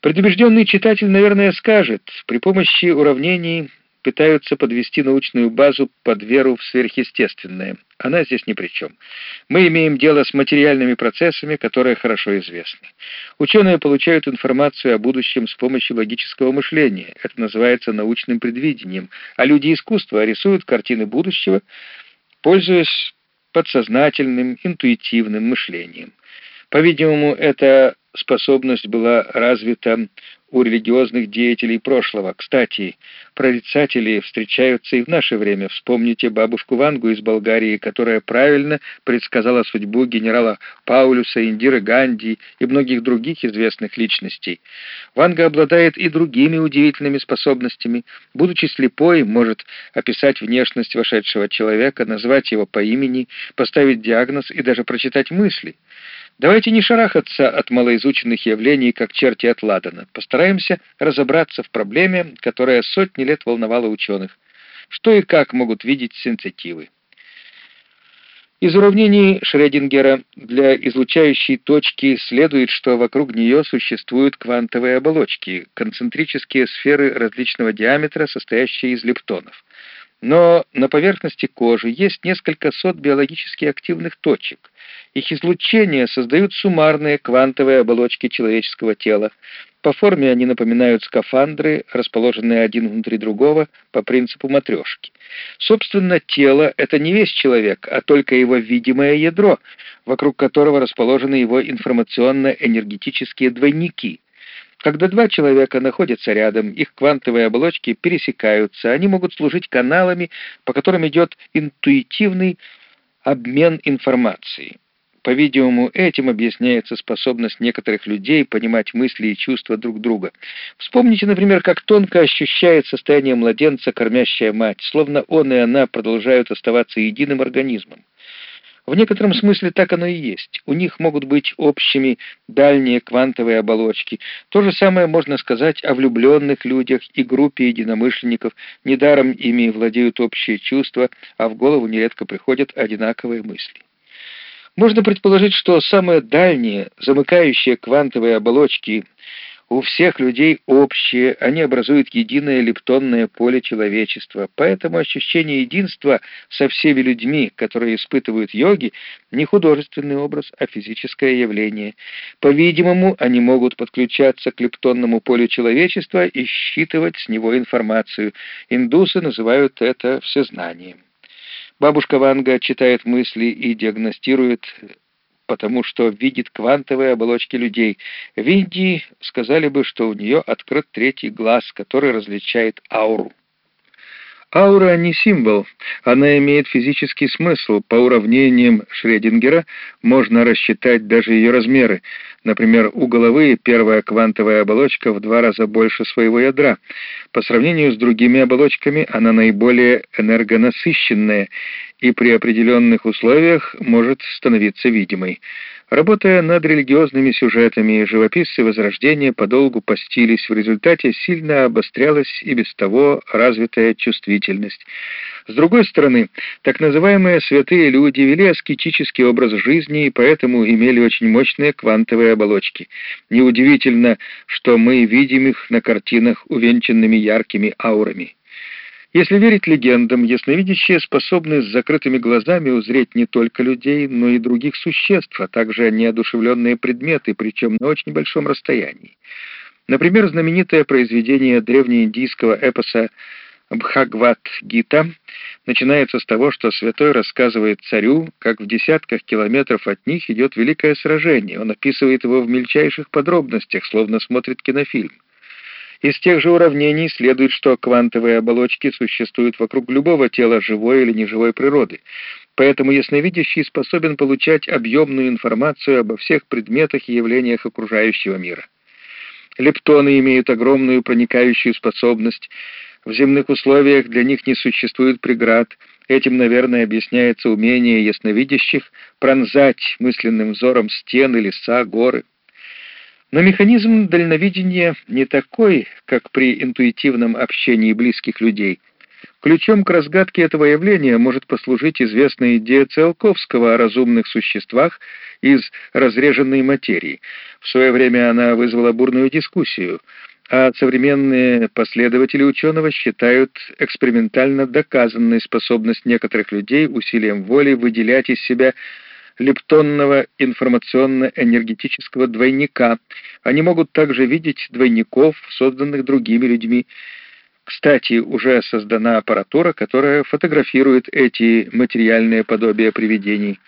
Предубежденный читатель, наверное, скажет, при помощи уравнений пытаются подвести научную базу под веру в сверхъестественное. Она здесь ни при чем. Мы имеем дело с материальными процессами, которые хорошо известны. Ученые получают информацию о будущем с помощью логического мышления. Это называется научным предвидением. А люди искусства рисуют картины будущего, пользуясь подсознательным, интуитивным мышлением. По-видимому, эта способность была развита у религиозных деятелей прошлого. Кстати, прорицатели встречаются и в наше время. Вспомните бабушку Вангу из Болгарии, которая правильно предсказала судьбу генерала Паулюса, Индиры Ганди и многих других известных личностей. Ванга обладает и другими удивительными способностями. Будучи слепой, может описать внешность вошедшего человека, назвать его по имени, поставить диагноз и даже прочитать мысли. Давайте не шарахаться от малоизученных явлений, как черти от ладана. Постараемся разобраться в проблеме, которая сотни лет волновала ученых. Что и как могут видеть сенситивы? Из уравнений Шрёдингера для излучающей точки следует, что вокруг нее существуют квантовые оболочки, концентрические сферы различного диаметра, состоящие из лептонов. Но на поверхности кожи есть несколько сот биологически активных точек. Их излучение создают суммарные квантовые оболочки человеческого тела. По форме они напоминают скафандры, расположенные один внутри другого по принципу матрешки. Собственно, тело — это не весь человек, а только его видимое ядро, вокруг которого расположены его информационно-энергетические двойники — когда два человека находятся рядом, их квантовые оболочки пересекаются, они могут служить каналами, по которым идет интуитивный обмен информацией. По-видимому, этим объясняется способность некоторых людей понимать мысли и чувства друг друга. Вспомните, например, как тонко ощущает состояние младенца кормящая мать, словно он и она продолжают оставаться единым организмом. В некотором смысле так оно и есть. У них могут быть общими дальние квантовые оболочки. То же самое можно сказать о влюбленных людях и группе единомышленников. Недаром ими владеют общие чувства, а в голову нередко приходят одинаковые мысли. Можно предположить, что самые дальние, замыкающие квантовые оболочки – у всех людей общие, они образуют единое лептонное поле человечества. Поэтому ощущение единства со всеми людьми, которые испытывают йоги, не художественный образ, а физическое явление. По-видимому, они могут подключаться к лептонному полю человечества и считывать с него информацию. Индусы называют это всезнанием. Бабушка Ванга читает мысли и диагностирует потому что видит квантовые оболочки людей. В Индии сказали бы, что у нее открыт третий глаз, который различает ауру. Аура не символ, она имеет физический смысл. По уравнениям Шрёдингера можно рассчитать даже ее размеры. Например, у головы первая квантовая оболочка в два раза больше своего ядра. По сравнению с другими оболочками она наиболее энергонасыщенная и при определенных условиях может становиться видимой. Работая над религиозными сюжетами, живописцы Возрождения подолгу постились, в результате сильно обострялась и без того развитая чувствительность. С другой стороны, так называемые святые люди вели аскетический образ жизни и поэтому имели очень мощные квантовые оболочки. Неудивительно, что мы видим их на картинах, увенчанными яркими аурами. Если верить легендам, ясновидящие способны с закрытыми глазами узреть не только людей, но и других существ, а также неодушевленные предметы, причем на очень большом расстоянии. Например, знаменитое произведение древнеиндийского эпоса Бхагват-гита начинается с того, что святой рассказывает царю, как в десятках километров от них идет великое сражение. Он описывает его в мельчайших подробностях, словно смотрит кинофильм. Из тех же уравнений следует, что квантовые оболочки существуют вокруг любого тела живой или неживой природы. Поэтому ясновидящий способен получать объемную информацию обо всех предметах и явлениях окружающего мира. Лептоны имеют огромную проникающую способность. В земных условиях для них не существует преград. Этим, наверное, объясняется умение ясновидящих пронзать мысленным взором стены, леса, горы. Но механизм дальновидения не такой, как при интуитивном общении близких людей. Ключом к разгадке этого явления может послужить известная идея Циолковского о разумных существах из разреженной материи. В свое время она вызвала бурную дискуссию, а современные последователи ученого считают экспериментально доказанной способность некоторых людей усилием воли выделять из себя лептонного информационно-энергетического двойника. Они могут также видеть двойников, созданных другими людьми. Кстати, уже создана аппаратура, которая фотографирует эти материальные подобия привидений.